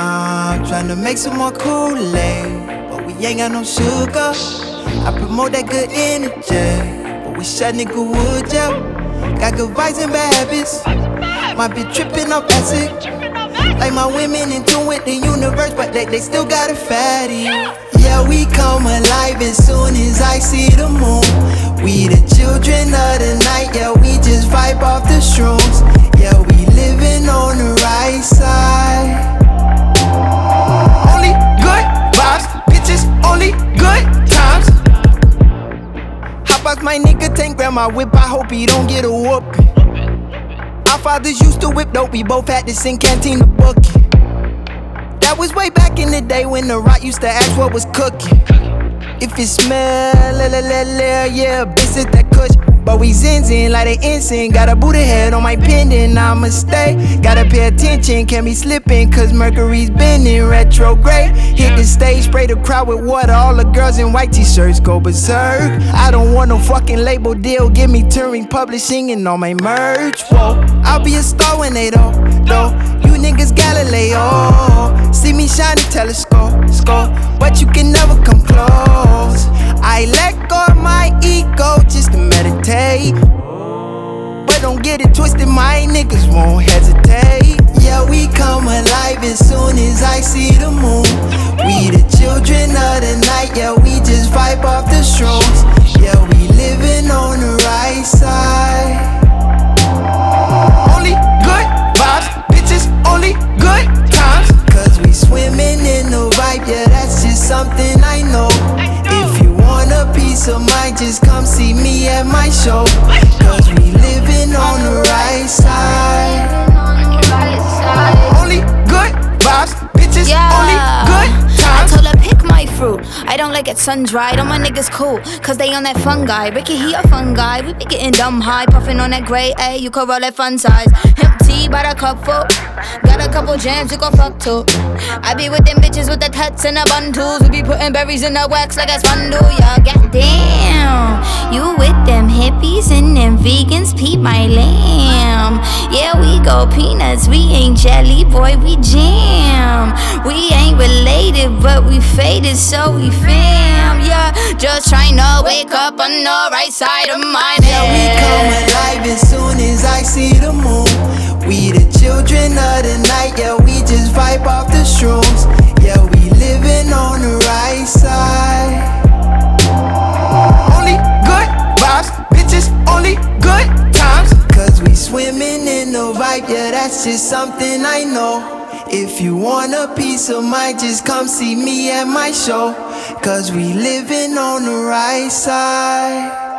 I'm trying to make some more Kool-Aid, but we ain't got no sugar. I promote that good energy, but we shut nigga wood, yeah. Got good vibes and bad habits. My bitch tripping off acid. Like my women in tune with the universe, but they, they still got a fatty. Yeah, we come alive as soon as I see the moon. We the children of the night, yeah, we just vibe off my whip, I hope he don't get a whooping. Our fathers used to whip dope, we both had to sing canteen to bookie. That was way back in the day when the rock used to ask what was cooking. If it smell, la la la la, yeah, bitch, that kush. But we zin zin like the ensign. Got a booty head on my pendant, I'ma stay. Gotta pay attention, can't be slipping, cause Mercury's bending retrograde. Hit the stage, spray the crowd with water. All the girls in white t shirts go berserk. I don't want no fucking label deal, give me touring, publishing, and all my merch. Whoa, I'll be a star when they don't. You niggas Galileo. See me shining telescope, scope, but you can never come close. I let get it twisted, my niggas won't hesitate. Yeah, we come alive as soon as I see the moon. Just come see me at my show. Cause we living on the right side. Only good vibes, bitches, yeah. only good times. I told her pick my fruit. I don't like it sun dried. All my niggas cool, cause they on that fun guy. Ricky, he a fun guy. We be getting dumb high, puffing on that gray A. You could roll that fun size. Hemp by the cup full. Got a couple jams you gon' fuck to. I be with them bitches with the tats and the bundles. We be putting berries in the wax like a spundle. Yeah, goddamn. You with them hippies and them vegans, peep my lamb. Yeah, we go peanuts. We ain't jelly, boy, we jam. We ain't related, but we faded, so we fam. Yeah, just trying to wake up on the right side of my Yeah, off the shrooms. Yeah, we living on the right side. Only good vibes, bitches, only good times. Cause we swimming in the vibe, yeah, that's just something I know. If you want a piece of mind, just come see me at my show. Cause we living on the right side.